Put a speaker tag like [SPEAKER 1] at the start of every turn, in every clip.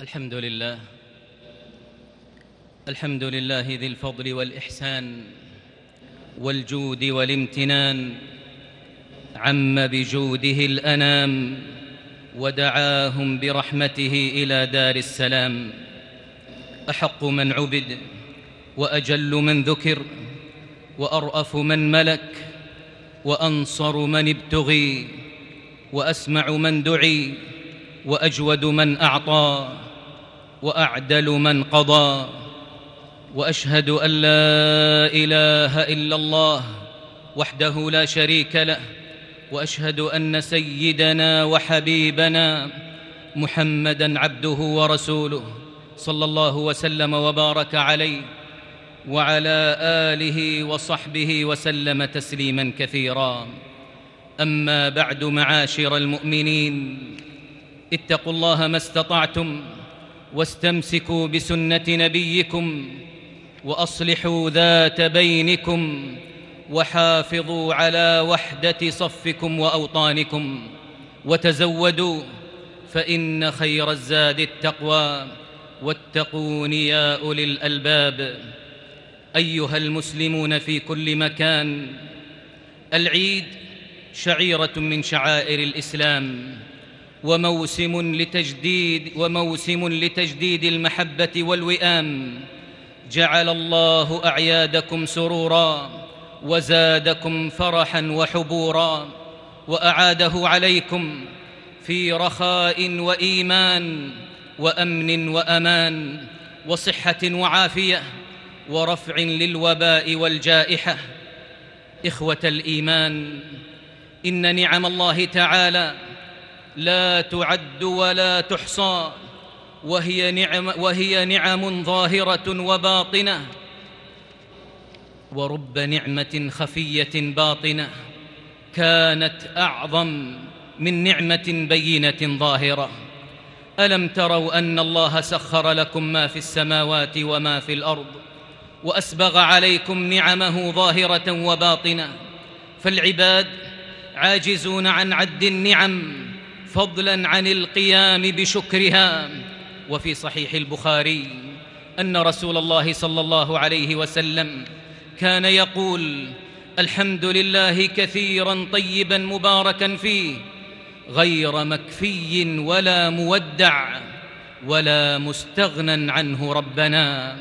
[SPEAKER 1] الحمد لله. الحمد لله ذي الفضل والإحسان والجود والامتنان. عم بجوده الأنام ودعاهم برحمته إلى دار السلام. أحق من عبد وأجل من ذكر وأرأف من ملك وأنصر من ابتغي وأسمع من دعي وأجود من أعطى. وأعدل من قضى وأشهد أن لا إله إلا الله وحده لا شريك له وأشهد أن سيدنا وحبيبنا محمدًا عبده ورسوله صلى الله وسلم وبارك عليه وعلى آله وصحبه وسلم تسليمًا كثيرًا. أما بعد معاشر المؤمنين اتقوا الله ما استطعتم واستمسكوا بسنة نبيكم وأصلحوا ذات بينكم وحافظوا على وحدة صفكم وأوطانكم وتزودوا فإن خير الزاد التقوى واتقون يا أولي الألباب أيها المسلمون في كل مكان العيد شعيرة من شعائر الإسلام وموسم لتجديد وموسم لتجديد المحبة والوئام. جعل الله أعيادكم سرورا وزادكم فرحا وحبورا وأعاده عليكم في رخاء وإيمان وأمن وأمان وصحة وعافية ورفع للوباء والجائحة. إخوة الإيمان إن نعم الله تعالى لا تعد ولا تحصى وهي نعم, وهي نعم ظاهرة وباطنة. ورب نعمة خفية باطنة كانت أعظم من نعمة بينة ظاهرة. ألم تروا أن الله سخر لكم ما في السماوات وما في الأرض وأسبغ عليكم نعمه ظاهرة وباطنة. فالعباد عاجزون عن عد النعم فضلا عن القيام بشكرها. وفي صحيح البخاري أن رسول الله صلى الله عليه وسلم كان يقول الحمد لله كثيرا طيبا مباركا فيه غير مكفي ولا مودع ولا مستغنى عنه ربنا.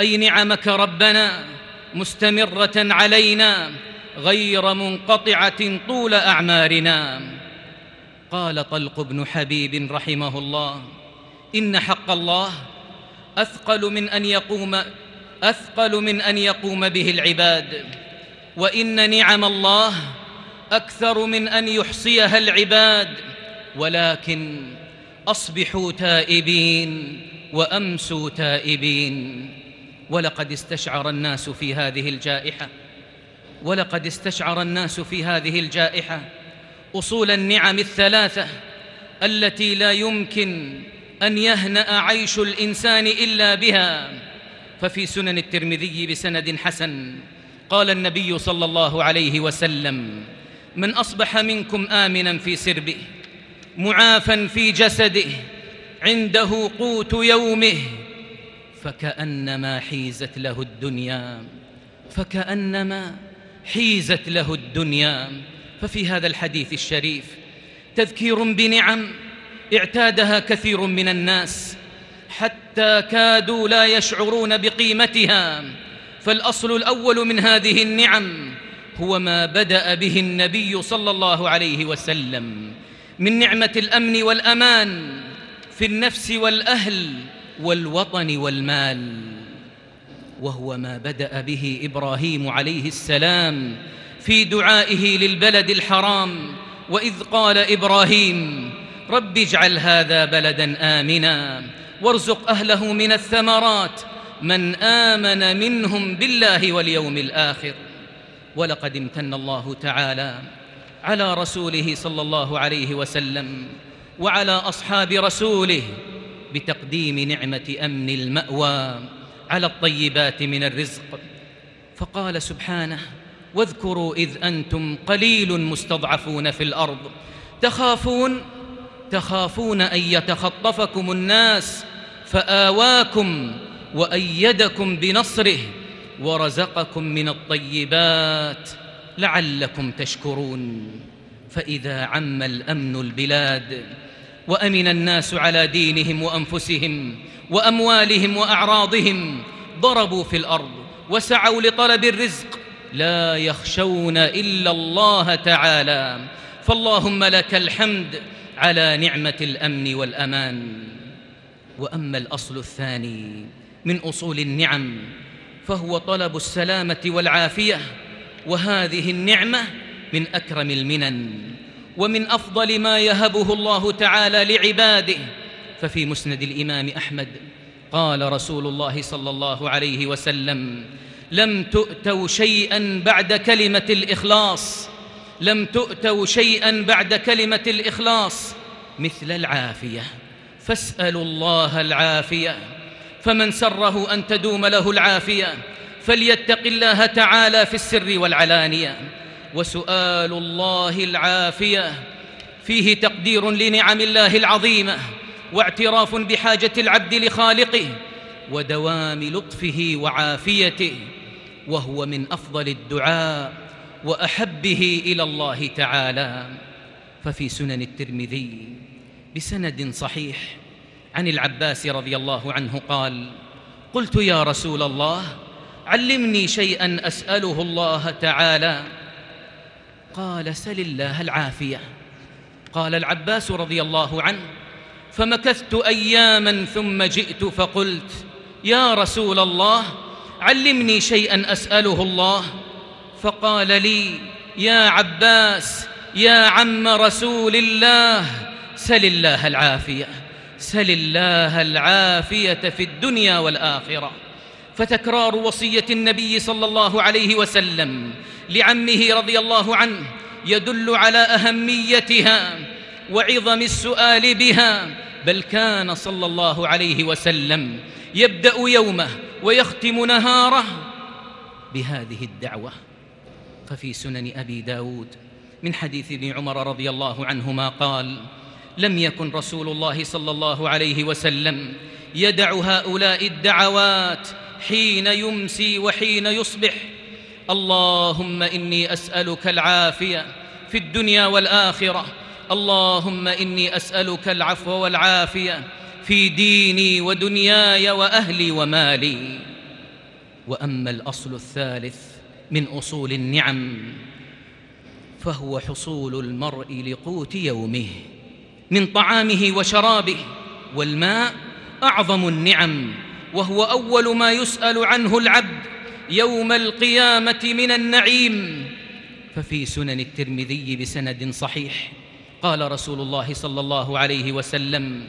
[SPEAKER 1] أي نعمك ربنا مستمرة علينا غير منقطعة طول أعمارنا. قال طلق بن حبيب رحمه الله إن حق الله أثقل من أن يقوم أثقل من أن يقوم به العباد وإن نعم الله أكثر من أن يحصيها العباد ولكن أصبحوا تائبين وأمسوا تائبين. ولقد استشعر الناس في هذه الجائحة ولقد استشعر الناس في هذه الجائحة أصول النعم الثلاثة التي لا يمكن أن يهنأ عيش الإنسان إلا بها. ففي سنن الترمذي بسند حسن قال النبي صلى الله عليه وسلم من أصبح منكم آمنا في سربه معافا في جسده عنده قوت يومه فكأنما حيزت له الدنيا فكأنما حيزت له الدنيا. ففي هذا الحديث الشريف تذكير بنعم اعتادها كثير من الناس حتى كادوا لا يشعرون بقيمتها فالأصل الأول من هذه النعم هو ما بدأ به النبي صلى الله عليه وسلم من نعمة الأمن والأمان في النفس والأهل والوطن والمال وهو ما بدأ به إبراهيم عليه السلام في دعائه للبلد الحرام وإذ قال إبراهيم رب اجعل هذا بلدا آمنا وارزق أهله من الثمرات من آمن منهم بالله واليوم الآخر. ولقد امتن الله تعالى على رسوله صلى الله عليه وسلم وعلى أصحاب رسوله بتقديم نعمة أمن المأوى على الطيبات من الرزق. فقال سبحانه واذكروا إذ أنتم قليل مستضعفون في الأرض. تخافون تخافون أن يتخطفكم الناس فآواكم وأيدكم بنصره ورزقكم من الطيبات لعلكم تشكرون. فإذا عم الأمن البلاد وأمن الناس على دينهم وأنفسهم وأموالهم وأعراضهم ضربوا في الأرض وسعوا لطلب الرزق لا يخشون إلا الله تعالى. فاللهم لك الحمد على نعمة الأمن والأمان. وأما الأصل الثاني من أصول النعم فهو طلب السلامة والعافية. وهذه النعمة من أكرم المنن ومن أفضل ما يهبه الله تعالى لعباده. ففي مسند الإمام أحمد قال رسول الله صلى الله عليه وسلم لم تؤتوا شيئا بعد كلمة الإخلاص. لم تؤتوا شيئا بعد كلمة الإخلاص. مثل العافية. فاسألوا الله العافية. فمن سره أن تدوم له العافية. فليتق الله تعالى في السر والعلانية. وسؤال الله العافية. فيه تقدير لنعم الله العظيمة. واعتراف بحاجة العبد لخالقه. ودوام لطفه وعافيته. وهو من أفضل الدعاء وأحبه إلى الله تعالى. ففي سنن الترمذي بسند صحيح عن العباس رضي الله عنه قال قلت يا رسول الله علمني شيئا أسأله الله تعالى. قال سل الله العافية. قال العباس رضي الله عنه فمكثت اياما ثم جئت فقلت يا رسول الله علمني شيئا أسأله الله. فقال لي يا عباس يا عم رسول الله سل الله العافية سل الله العافية في الدنيا والآخرة. فتكرار وصية النبي صلى الله عليه وسلم لعمه رضي الله عنه يدل على أهميتها وعظم السؤال بها. بل كان صلى الله عليه وسلم يبدأ يومه ويختم نهاره بهذه الدعوة. ففي سنن أبي داود من حديث ابن عمر رضي الله عنهما قال لم يكن رسول الله صلى الله عليه وسلم يدع هؤلاء الدعوات حين يمسي وحين يصبح. اللهم إني أسألك العافية في الدنيا والآخرة. اللهم إني أسألك العفو والعافية. في ديني ودنياي وأهلي ومالي. وأما الأصل الثالث من أصول النعم فهو حصول المرء لقوت يومه من طعامه وشرابه. والماء أعظم النعم وهو أول ما يسأل عنه العبد يوم القيامة من النعيم. ففي سنن الترمذي بسند صحيح قال رسول الله صلى الله عليه وسلم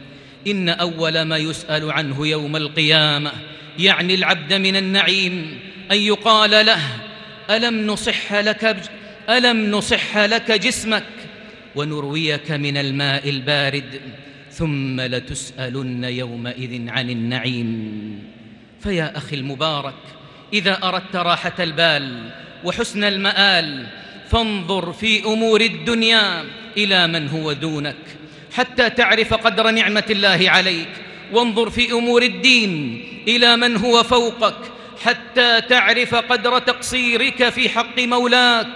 [SPEAKER 1] إن أول ما يسأل عنه يوم القيامة يعني العبد من النعيم أن يقال له ألم نصح لك ألم نصح لك جسمك؟ ونرويك من الماء البارد ثم لتسألن يومئذ عن النعيم. فيا أخي المبارك إذا أردت راحة البال وحسن المآل فانظر في أمور الدنيا إلى من هو دونك. حتى تعرف قدر نعمة الله عليك. وانظر في أمور الدين إلى من هو فوقك حتى تعرف قدر تقصيرك في حق مولاك.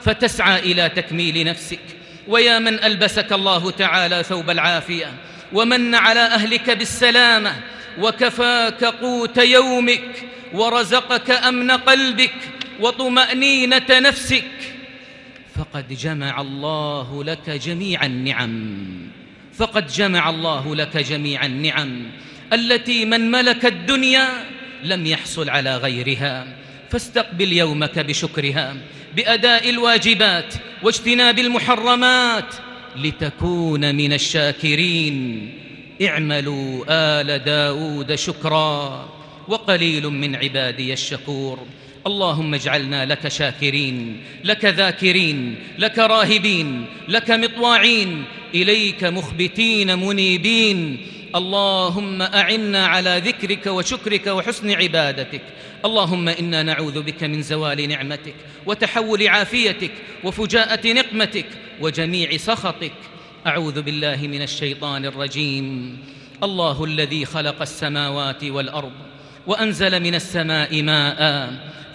[SPEAKER 1] فتسعى إلى تكميل نفسك. ويا من ألبسك الله تعالى ثوب العافية. ومن على أهلك بالسلامة. وكفاك قوت يومك. ورزقك أمن قلبك. وطمأنينة نفسك. فقد جمع الله لك جميع النعم. فقد جمع الله لك جميع النعم التي من ملك الدنيا لم يحصل على غيرها. فاستقبل يومك بشكرها بأداء الواجبات واجتناب المحرمات لتكون من الشاكرين. اعملوا آل داود شكرا وقليل من عبادي الشكور. اللهم اجعلنا لك شاكرين لك ذاكرين لك راهبين لك مطواعين إليك مخبتين منيبين. اللهم أعنا على ذكرك وشكرك وحسن عبادتك. اللهم إنا نعوذ بك من زوال نعمتك وتحول عافيتك وفجاءة نقمتك وجميع سخطك. أعوذ بالله من الشيطان الرجيم. الله الذي خلق السماوات والأرض وأنزل من السماء ماء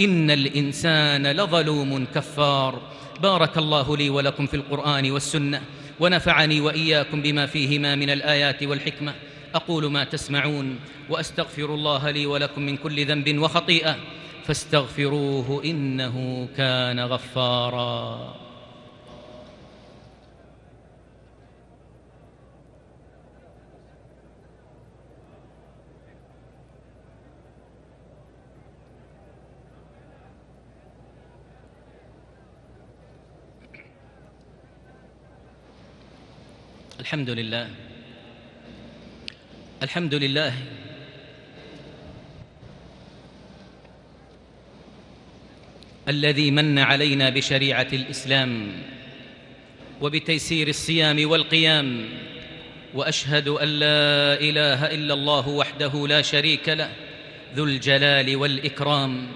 [SPEAKER 1] إن الإنسان لظلوم كفار. بارك الله لي ولكم في القرآن والسنة ونفعني وإياكم بما فيهما من الآيات والحكمة. أقول ما تسمعون وأستغفر الله لي ولكم من كل ذنب وخطيئة فاستغفروه إنه كان غفارا. الحمد لله. الحمد لله. الذي من علينا بشريعة الإسلام وبتيسير الصيام والقيام وأشهد أن لا إله إلا الله وحده لا شريك له ذو الجلال والإكرام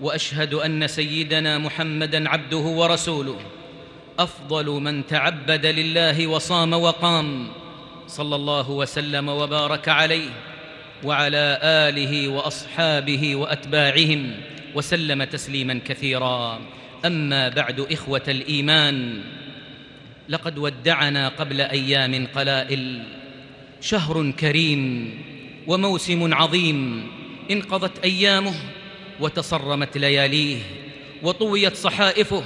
[SPEAKER 1] وأشهد أن سيدنا محمدا عبده ورسوله أفضل من تعبد لله وصام وقام صلى الله وسلم وبارك عليه وعلى آله وأصحابه وأتباعهم وسلم تسليما كثيرا. أما بعد إخوة الإيمان لقد ودعنا قبل أيام قلائل. شهر كريم وموسم عظيم انقضت أيامه وتصرمت لياليه وطويت صحائفه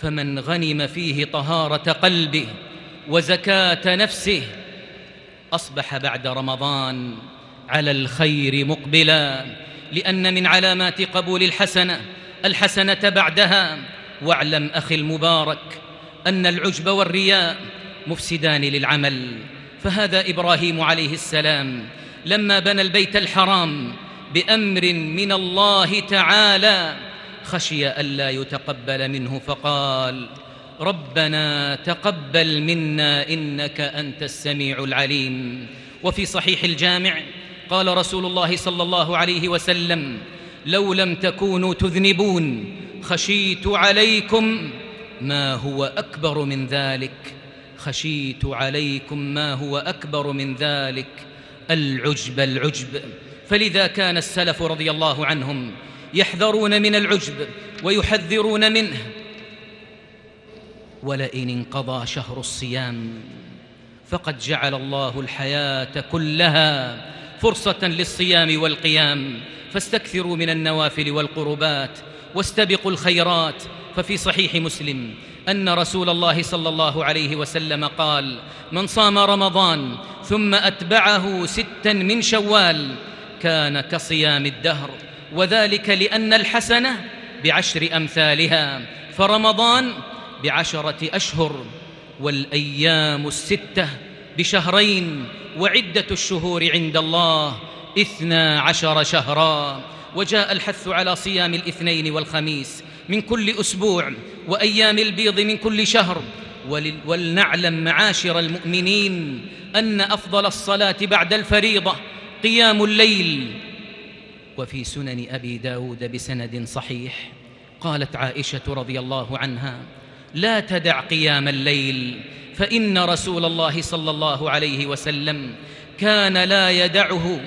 [SPEAKER 1] فمن غنم فيه طهارة قلبه وزكاة نفسه أصبح بعد رمضان على الخير مقبلا لأن من علامات قبول الحسنة الحسنة بعدها. واعلم أخي المبارك أن العجب والرياء مفسدان للعمل. فهذا إبراهيم عليه السلام لما بنى البيت الحرام بأمر من الله تعالى خشي ألا يتقبل منه فقال ربنا تقبل منا إنك أنت السميع العليم. وفي صحيح الجامع قال رسول الله صلى الله عليه وسلم لو لم تكونوا تذنبون خشيت عليكم ما هو أكبر من ذلك. خشيت عليكم ما هو أكبر من ذلك العجب العجب. فلذا كان السلف رضي الله عنهم يحذرون من العجب ويحذرون منه. ولئن انقضى شهر الصيام فقد جعل الله الحياة كلها فرصة للصيام والقيام. فاستكثروا من النوافل والقربات واستبقوا الخيرات. ففي صحيح مسلم أن رسول الله صلى الله عليه وسلم قال من صام رمضان ثم أتبعه ستا من شوال كان كصيام الدهر وذلك لأن الحسنه بعشر أمثالها فرمضان بعشرة أشهر والأيام الستة بشهرين وعدة الشهور عند الله اثنا عشر شهرا. وجاء الحث على صيام الاثنين والخميس من كل أسبوع وأيام البيض من كل شهر. ولنعلم معاشر المؤمنين أن أفضل الصلاة بعد الفريضة قيام الليل وفي سنن أبي داود بسند صحيح. قالت عائشة رضي الله عنها لا تدع قيام الليل فإن رسول الله صلى الله عليه وسلم كان لا يدعه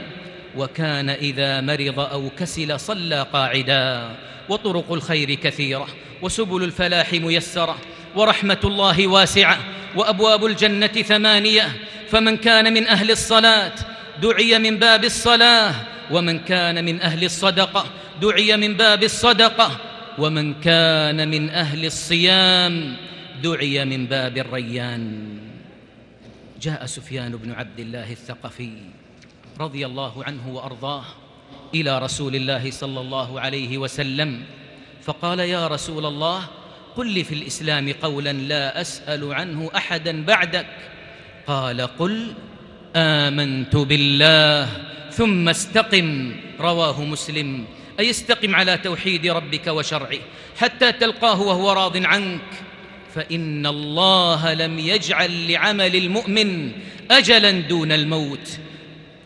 [SPEAKER 1] وكان إذا مرض أو كسل صلى قاعدا وطرق الخير كثيرة وسبل الفلاح ميسرة ورحمة الله واسعة وأبواب الجنة ثمانية فمن كان من أهل الصلاة دعي من باب الصلاة ومن كان من أهل الصدقة دعي من باب الصدقة. ومن كان من أهل الصيام دعي من باب الريان. جاء سفيان بن عبد الله الثقفي رضي الله عنه وأرضاه إلى رسول الله صلى الله عليه وسلم فقال يا رسول الله قل لي في الإسلام قولا لا أسأل عنه احدا بعدك. قال قل آمنت بالله ثم استقم. رواه مسلم. أي استقم على توحيد ربك وشرعه. حتى تلقاه وهو راض عنك. فإن الله لم يجعل لعمل المؤمن أجلا دون الموت.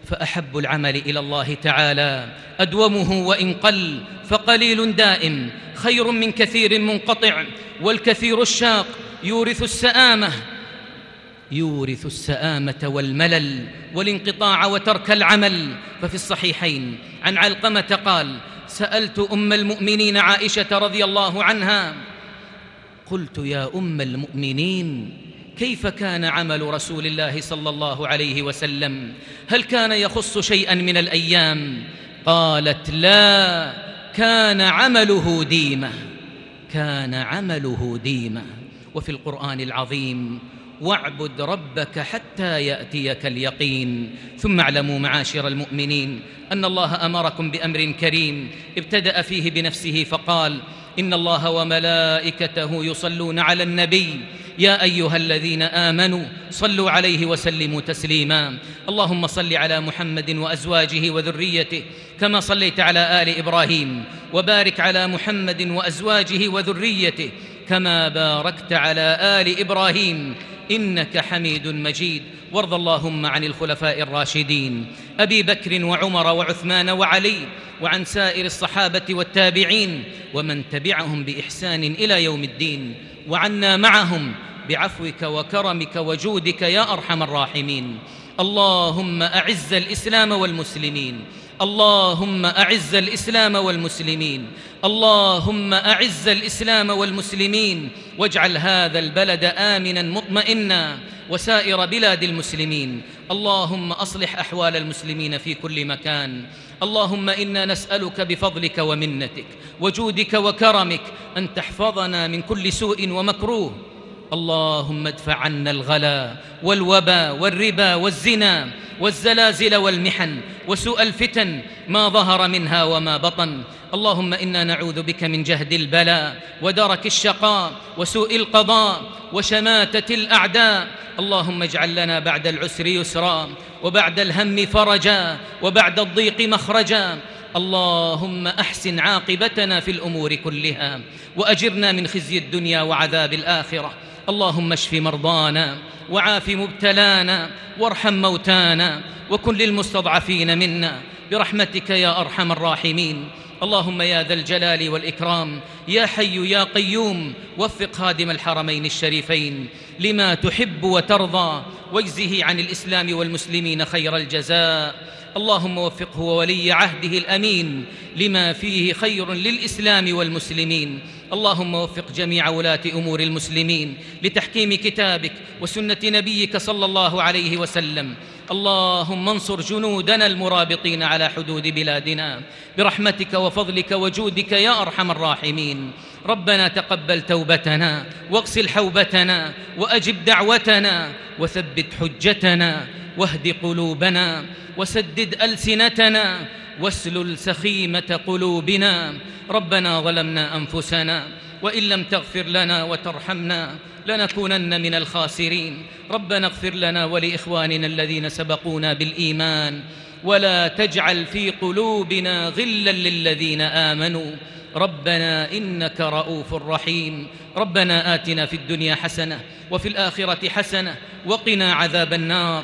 [SPEAKER 1] فأحب العمل إلى الله تعالى. أدومه وإن قل. فقليل دائم. خير من كثير منقطع. والكثير الشاق يورث السآمة. يورث السآمة والملل والانقطاع وترك العمل. ففي الصحيحين عن علقمة قال سألت أم المؤمنين عائشة رضي الله عنها قلت يا أم المؤمنين كيف كان عمل رسول الله صلى الله عليه وسلم؟ هل كان يخص شيئا من الأيام؟ قالت لا كان عمله ديمة كان عمله ديما وفي القرآن العظيم واعبد ربك حتى يأتيك اليقين. ثم اعلموا معاشر المؤمنين أن الله أمركم بأمر كريم. ابتدأ فيه بنفسه فقال إن الله وملائكته يصلون على النبي. يا أيها الذين آمنوا صلوا عليه وسلموا تسليما. اللهم صل على محمد وأزواجه وذريته كما صليت على آل إبراهيم. وبارك على محمد وأزواجه وذريته كما باركت على آل إبراهيم. إنك حميد مجيد. وارض اللهم عن الخلفاء الراشدين. أبي بكر وعمر وعثمان وعلي وعن سائر الصحابة والتابعين ومن تبعهم بإحسان إلى يوم الدين. وعنا معهم بعفوك وكرمك وجودك يا أرحم الراحمين. اللهم أعز الإسلام والمسلمين. اللهم أعز الإسلام والمسلمين. اللهم أعز الإسلام والمسلمين. واجعل هذا البلد آمنا مطمئنا وسائر بلاد المسلمين. اللهم أصلح أحوال المسلمين في كل مكان. اللهم إنا نسألك بفضلك ومنتك وجودك وكرمك أن تحفظنا من كل سوء ومكروه. اللهم ادفع عنا الغلا والوبا والربا والزنا والزلازل والمحن وسوء الفتن ما ظهر منها وما بطن. اللهم إنا نعوذ بك من جهد البلاء ودرك الشقاء وسوء القضاء وشماتة الأعداء. اللهم اجعل لنا بعد العسر يسرا وبعد الهم فرجا وبعد الضيق مخرجا. اللهم أحسن عاقبتنا في الأمور كلها وأجرنا من خزي الدنيا وعذاب الآخرة. اللهم اشف مرضانا وعاف مبتلانا وارحم موتانا وكن للمستضعفين منا برحمتك يا أرحم الراحمين. اللهم يا ذا الجلال والإكرام يا حي يا قيوم وفق خادم الحرمين الشريفين لما تحب وترضى. واجزه عن الإسلام والمسلمين خير الجزاء. اللهم وفقه وولي عهده الأمين لما فيه خير للإسلام والمسلمين. اللهم وفق جميع ولاة أمور المسلمين لتحكيم كتابك وسنة نبيك صلى الله عليه وسلم. اللهم انصر جنودنا المرابطين على حدود بلادنا. برحمتك وفضلك وجودك يا أرحم الراحمين. ربنا تقبل توبتنا واغسل حوبتنا وأجب دعوتنا وثبت حجتنا واهد قلوبنا وسدد ألسنتنا واسلل سخيمه قلوبنا. ربنا ظلمنا أنفسنا وإن لم تغفر لنا وترحمنا لنكونن من الخاسرين. ربنا اغفر لنا ولإخواننا الذين سبقونا بالإيمان. ولا تجعل في قلوبنا غلا للذين آمنوا. ربنا إنك رؤوف رحيم. ربنا آتنا في الدنيا حسنة وفي الآخرة حسنة وقنا عذاب النار.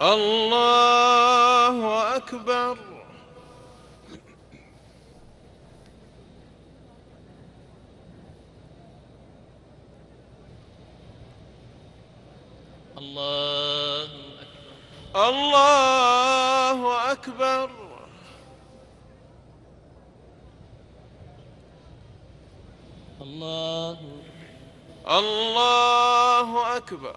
[SPEAKER 2] الله أكبر
[SPEAKER 1] الله
[SPEAKER 2] الله أكبر
[SPEAKER 1] الله
[SPEAKER 2] الله أكبر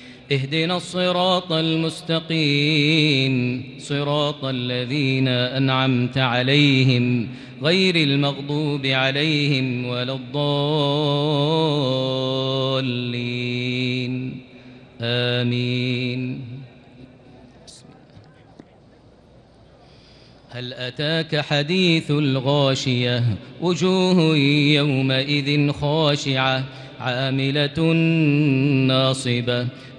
[SPEAKER 1] اهدنا الصراط المستقيم صراط الذين أنعمت عليهم غير المغضوب عليهم ولا الضالين. آمين. هل أتاك حديث الغاشية؟ وجوه يومئذ خاشعة عاملة ناصبة.